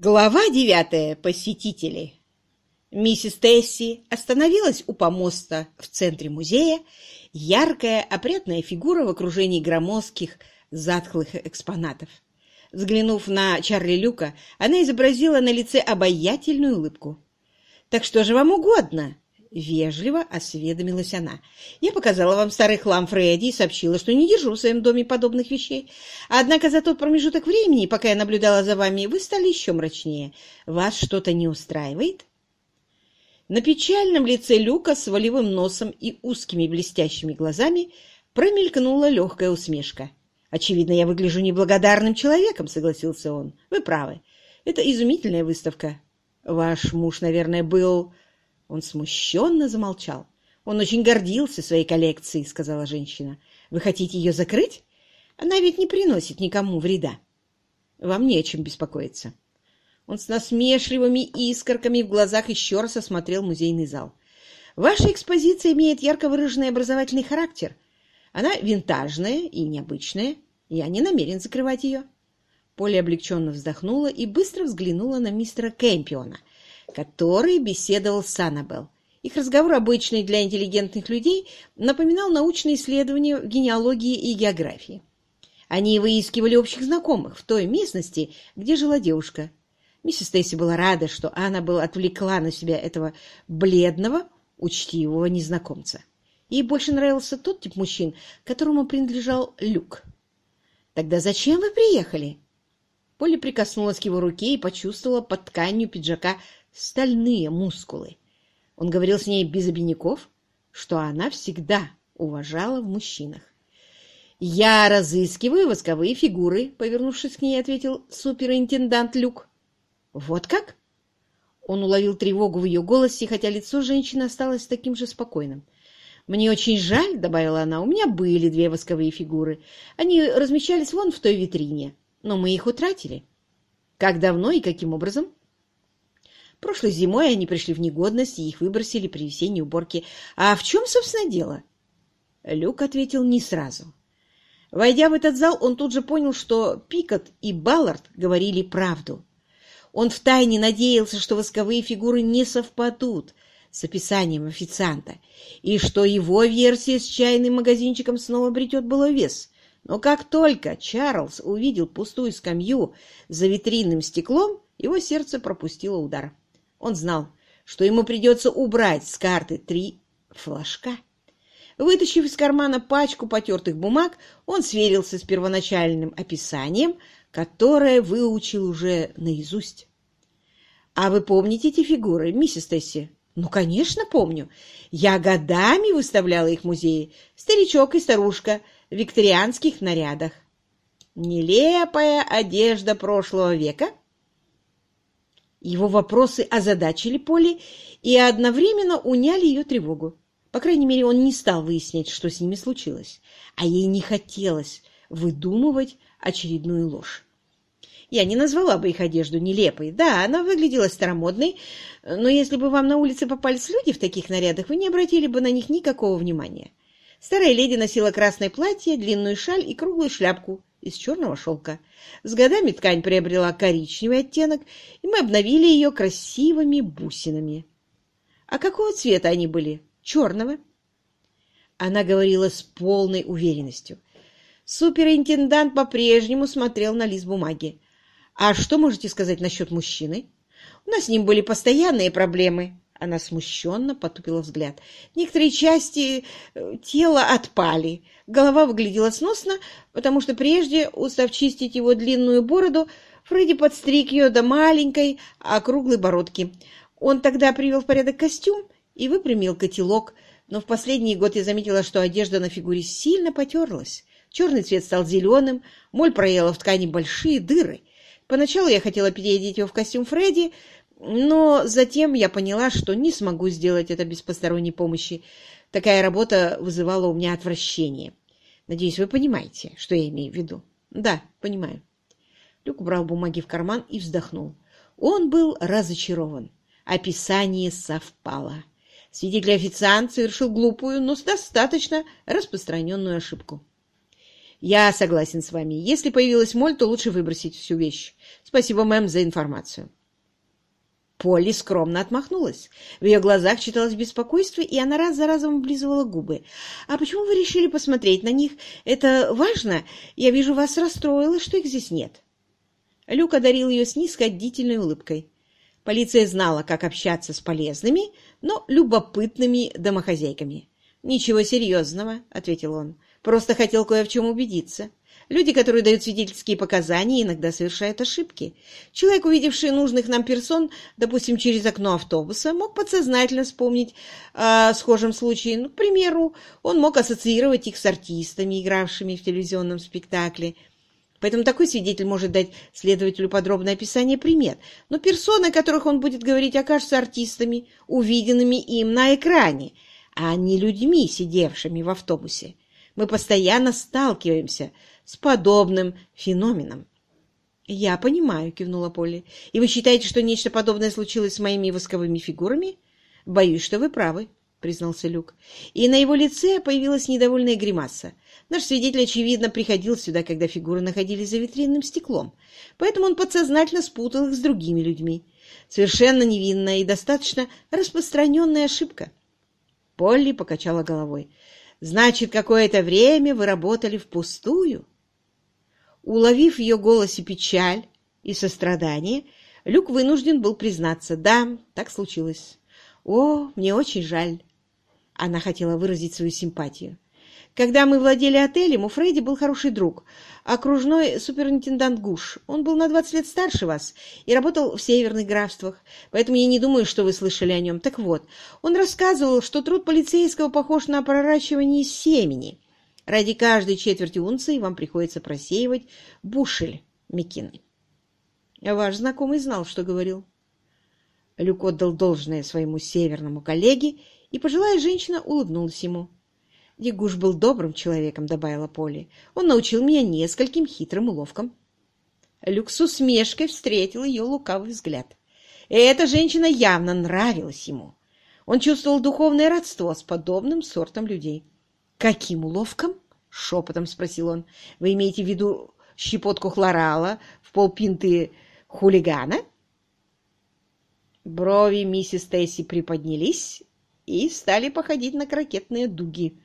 Глава девятая. Посетители. Миссис Тесси остановилась у помоста в центре музея, яркая, опрятная фигура в окружении громоздких, затхлых экспонатов. Взглянув на Чарли Люка, она изобразила на лице обаятельную улыбку. «Так что же вам угодно?» — вежливо осведомилась она. «Я показала вам старый хлам Фредди и сообщила, что не держу в своем доме подобных вещей. Однако за тот промежуток времени, пока я наблюдала за вами, вы стали еще мрачнее. Вас что-то не устраивает?» На печальном лице Люка с волевым носом и узкими блестящими глазами промелькнула легкая усмешка. «Очевидно, я выгляжу неблагодарным человеком», — согласился он. «Вы правы. Это изумительная выставка. Ваш муж, наверное, был...» Он смущенно замолчал. «Он очень гордился своей коллекцией», — сказала женщина. «Вы хотите ее закрыть? Она ведь не приносит никому вреда. Вам не о чем беспокоиться». Он с насмешливыми искорками в глазах еще раз осмотрел музейный зал. «Ваша экспозиция имеет ярко выраженный образовательный характер. Она винтажная и необычная. Я не намерен закрывать ее». Поля облегченно вздохнула и быстро взглянула на мистера Кэмпиона, который беседовал с Аннабелл. Их разговор, обычный для интеллигентных людей, напоминал научные исследования в генеалогии и географии. Они выискивали общих знакомых в той местности, где жила девушка. Миссис Стейси была рада, что Аннабелл отвлекла на себя этого бледного, учтивого незнакомца. Ей больше нравился тот тип мужчин, которому принадлежал Люк. «Тогда зачем вы приехали?» Полли прикоснулась к его руке и почувствовала под тканью пиджака стальные мускулы. Он говорил с ней без обиняков, что она всегда уважала в мужчинах. «Я разыскиваю восковые фигуры», — повернувшись к ней, ответил суперинтендант Люк. «Вот как?» Он уловил тревогу в ее голосе, хотя лицо женщины осталось таким же спокойным. «Мне очень жаль», — добавила она, — «у меня были две восковые фигуры. Они размещались вон в той витрине, но мы их утратили». «Как давно и каким образом?» Прошлой зимой они пришли в негодность, и их выбросили при весенней уборке. А в чем, собственно, дело? Люк ответил не сразу. Войдя в этот зал, он тут же понял, что Пикот и Баллард говорили правду. Он втайне надеялся, что восковые фигуры не совпадут с описанием официанта, и что его версия с чайным магазинчиком снова обретет было вес. Но как только Чарльз увидел пустую скамью за витринным стеклом, его сердце пропустило удар. Он знал, что ему придется убрать с карты три флажка. Вытащив из кармана пачку потертых бумаг, он сверился с первоначальным описанием, которое выучил уже наизусть. «А вы помните эти фигуры, миссис Тесси?» «Ну, конечно, помню. Я годами выставляла их в музее. Старичок и старушка в викторианских нарядах. Нелепая одежда прошлого века?» Его вопросы озадачили Поли и одновременно уняли ее тревогу. По крайней мере, он не стал выяснять, что с ними случилось, а ей не хотелось выдумывать очередную ложь. Я не назвала бы их одежду нелепой. Да, она выглядела старомодной, но если бы вам на улице попались люди в таких нарядах, вы не обратили бы на них никакого внимания. Старая леди носила красное платье, длинную шаль и круглую шляпку из черного шелка. С годами ткань приобрела коричневый оттенок, и мы обновили ее красивыми бусинами. А какого цвета они были? Черного. Она говорила с полной уверенностью. Суперинтендант по-прежнему смотрел на лист бумаги. «А что можете сказать насчет мужчины? У нас с ним были постоянные проблемы». Она смущенно потупила взгляд. Некоторые части э, тела отпали. Голова выглядела сносно, потому что прежде, устав чистить его длинную бороду, Фредди подстриг ее до маленькой округлой бородки. Он тогда привел в порядок костюм и выпрямил котелок, но в последний год я заметила, что одежда на фигуре сильно потерлась. Черный цвет стал зеленым, моль проела в ткани большие дыры. Поначалу я хотела переодеть его в костюм Фредди, но затем я поняла, что не смогу сделать это без посторонней помощи. Такая работа вызывала у меня отвращение. Надеюсь, вы понимаете, что я имею в виду. Да, понимаю. Люк убрал бумаги в карман и вздохнул. Он был разочарован. Описание совпало. Свидетель-официант совершил глупую, но достаточно распространенную ошибку. Я согласен с вами. Если появилась моль, то лучше выбросить всю вещь. Спасибо, мэм, за информацию. Полли скромно отмахнулась. В ее глазах читалось беспокойство, и она раз за разом облизывала губы. «А почему вы решили посмотреть на них? Это важно? Я вижу, вас расстроило, что их здесь нет». Люк одарил ее снисходительной улыбкой. Полиция знала, как общаться с полезными, но любопытными домохозяйками. «Ничего серьезного», — ответил он. «Просто хотел кое в чем убедиться. Люди, которые дают свидетельские показания, иногда совершают ошибки. Человек, увидевший нужных нам персон, допустим, через окно автобуса, мог подсознательно вспомнить о схожем случае. Ну, к примеру, он мог ассоциировать их с артистами, игравшими в телевизионном спектакле. Поэтому такой свидетель может дать следователю подробное описание примет. Но персоны, о которых он будет говорить, окажутся артистами, увиденными им на экране, а не людьми, сидевшими в автобусе. Мы постоянно сталкиваемся с подобным феноменом. «Я понимаю», — кивнула Полли. «И вы считаете, что нечто подобное случилось с моими восковыми фигурами?» «Боюсь, что вы правы», — признался Люк. И на его лице появилась недовольная гримаса. Наш свидетель, очевидно, приходил сюда, когда фигуры находились за витринным стеклом, поэтому он подсознательно спутал их с другими людьми. Совершенно невинная и достаточно распространенная ошибка. Полли покачала головой. «Значит, какое-то время вы работали впустую?» Уловив в ее голосе печаль и сострадание, Люк вынужден был признаться. «Да, так случилось. О, мне очень жаль». Она хотела выразить свою симпатию. Когда мы владели отелем, у Фредди был хороший друг, окружной суперинтендант Гуш. Он был на 20 лет старше вас и работал в северных графствах, поэтому я не думаю, что вы слышали о нем. Так вот, он рассказывал, что труд полицейского похож на проращивание семени. Ради каждой четверти унции вам приходится просеивать бушель мекины. Ваш знакомый знал, что говорил. Люк отдал должное своему северному коллеге, и пожилая женщина улыбнулась ему. Дегуш был добрым человеком, добавила Полли. Он научил меня нескольким хитрым уловкам. Люк с усмешкой встретил ее лукавый взгляд. Эта женщина явно нравилась ему. Он чувствовал духовное родство с подобным сортом людей. «Каким уловком?» — шепотом спросил он. «Вы имеете в виду щепотку хлорала в полпинты хулигана?» Брови миссис Тесси приподнялись и стали походить на крокетные дуги.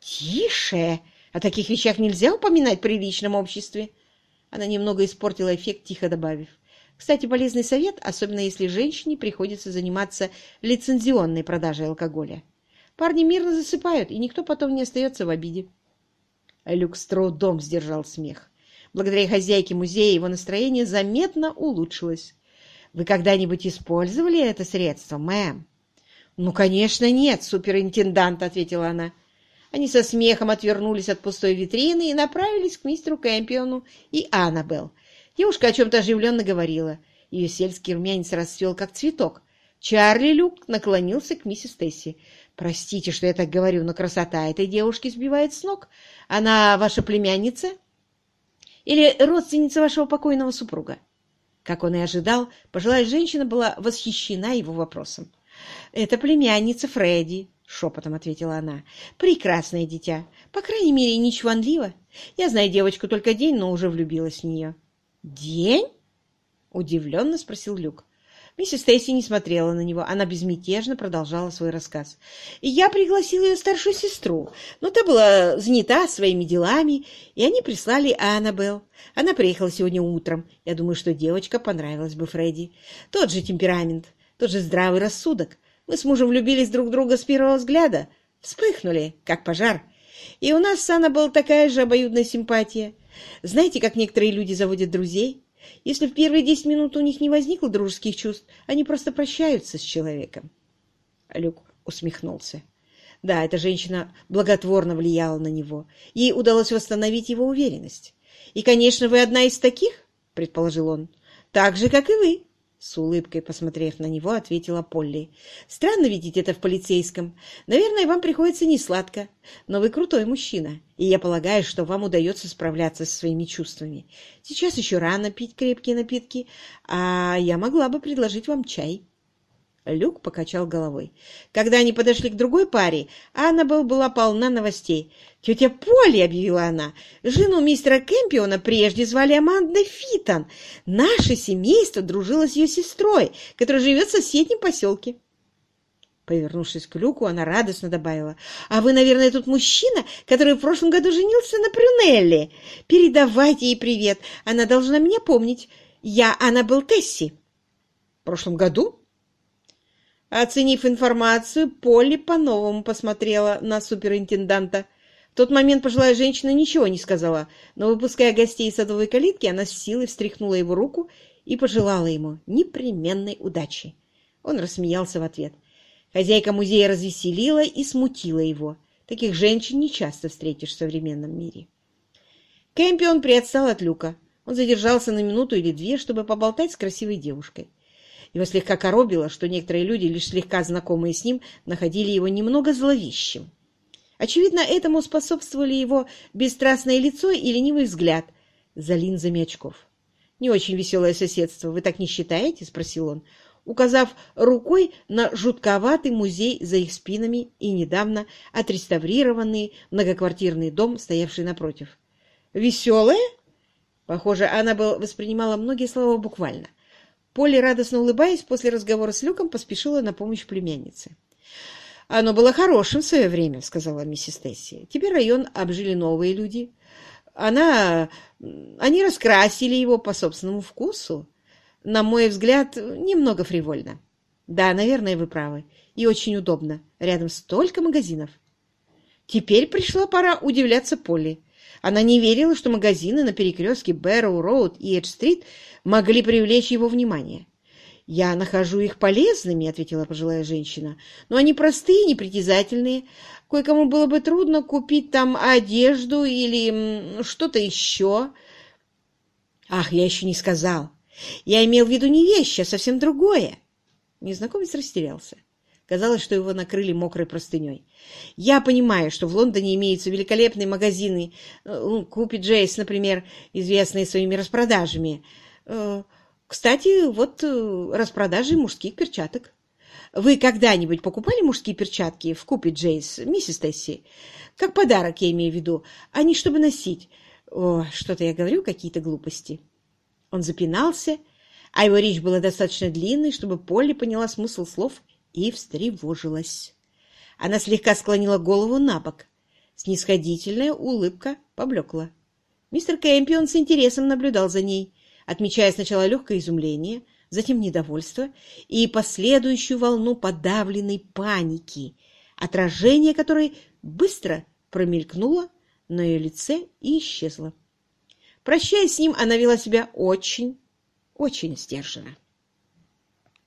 «Тише! О таких вещах нельзя упоминать в приличном обществе!» Она немного испортила эффект, тихо добавив. Кстати, полезный совет, особенно если женщине приходится заниматься лицензионной продажей алкоголя. Парни мирно засыпают, и никто потом не остается в обиде. Люк с трудом сдержал смех. Благодаря хозяйке музея его настроение заметно улучшилось. «Вы когда-нибудь использовали это средство, мэм?» «Ну, конечно, нет, суперинтендант», — ответила она. Они со смехом отвернулись от пустой витрины и направились к мистеру Кэмпиону и Аннабелл. Девушка о чем-то оживленно говорила. Ее сельский румянец расцвел, как цветок. Чарли Люк наклонился к миссис Тесси. «Простите, что я так говорю, но красота этой девушки сбивает с ног. Она ваша племянница? Или родственница вашего покойного супруга?» Как он и ожидал, пожилая женщина была восхищена его вопросом. «Это племянница Фредди», — шепотом ответила она. «Прекрасное дитя. По крайней мере, не чванливо. Я знаю девочку только день, но уже влюбилась в нее». «День?» — удивленно спросил Люк. Миссис Стейси не смотрела на него. Она безмятежно продолжала свой рассказ. И я пригласила ее старшую сестру, но та была занята своими делами, и они прислали Аннабелл. Она приехала сегодня утром. Я думаю, что девочка понравилась бы Фредди. Тот же темперамент, тот же здравый рассудок. Мы с мужем влюбились друг в друга с первого взгляда. Вспыхнули, как пожар. И у нас с Анна была такая же обоюдная симпатия. Знаете, как некоторые люди заводят друзей? Если в первые десять минут у них не возникло дружеских чувств, они просто прощаются с человеком. Люк усмехнулся. Да, эта женщина благотворно влияла на него. Ей удалось восстановить его уверенность. «И, конечно, вы одна из таких?» — предположил он. «Так же, как и вы». С улыбкой, посмотрев на него, ответила Полли. «Странно видеть это в полицейском. Наверное, вам приходится несладко. Но вы крутой мужчина, и я полагаю, что вам удается справляться со своими чувствами. Сейчас еще рано пить крепкие напитки, а я могла бы предложить вам чай». Люк покачал головой. Когда они подошли к другой паре, Аннабелл была полна новостей. «Тетя Полли!» — объявила она. «Жену мистера Кэмпиона прежде звали Аманда Фитон. Наше семейство дружило с ее сестрой, которая живет в соседнем поселке». Повернувшись к Люку, она радостно добавила. «А вы, наверное, тот мужчина, который в прошлом году женился на Прюнелли. Передавайте ей привет. Она должна меня помнить. Я Аннабелл Тесси». «В прошлом году?» Оценив информацию, Полли по-новому посмотрела на суперинтенданта. В тот момент пожилая женщина ничего не сказала, но, выпуская гостей из садовой калитки, она с силой встряхнула его руку и пожелала ему непременной удачи. Он рассмеялся в ответ. Хозяйка музея развеселила и смутила его. Таких женщин не часто встретишь в современном мире. Кэмпион приотстал от люка. Он задержался на минуту или две, чтобы поболтать с красивой девушкой. Его слегка коробило, что некоторые люди, лишь слегка знакомые с ним, находили его немного зловещим. Очевидно, этому способствовали его бесстрастное лицо и ленивый взгляд за линзами очков. «Не очень веселое соседство, вы так не считаете?» — спросил он, указав рукой на жутковатый музей за их спинами и недавно отреставрированный многоквартирный дом, стоявший напротив. «Веселое?» Похоже, она воспринимала многие слова буквально. Полли, радостно улыбаясь, после разговора с Люком поспешила на помощь племяннице. «Оно было хорошим в свое время», — сказала миссис Тесси. «Теперь район обжили новые люди. Она... Они раскрасили его по собственному вкусу. На мой взгляд, немного фривольно. Да, наверное, вы правы. И очень удобно. Рядом столько магазинов». Теперь пришла пора удивляться Полли. Она не верила, что магазины на перекрестке Бэрроу-Роуд и Эдж-Стрит могли привлечь его внимание. «Я нахожу их полезными», — ответила пожилая женщина. «Но они простые, непритязательные. Кое-кому было бы трудно купить там одежду или что-то еще». «Ах, я еще не сказал. Я имел в виду не вещи, а совсем другое». Незнакомец растерялся. Казалось, что его накрыли мокрой простыней. Я понимаю, что в Лондоне имеются великолепные магазины, э, Купи Джейс, например, известные своими распродажами. Э, кстати, вот э, распродажи мужских перчаток. Вы когда-нибудь покупали мужские перчатки в Купи Джейс, миссис Тесси? Как подарок, я имею в виду, а не чтобы носить. О, что-то я говорю, какие-то глупости. Он запинался, а его речь была достаточно длинной, чтобы Полли поняла смысл слов и встревожилась. Она слегка склонила голову на бок. Снисходительная улыбка поблекла. Мистер Кэмпион с интересом наблюдал за ней, отмечая сначала легкое изумление, затем недовольство и последующую волну подавленной паники, отражение которой быстро промелькнуло на ее лице и исчезло. Прощаясь с ним, она вела себя очень, очень сдержанно.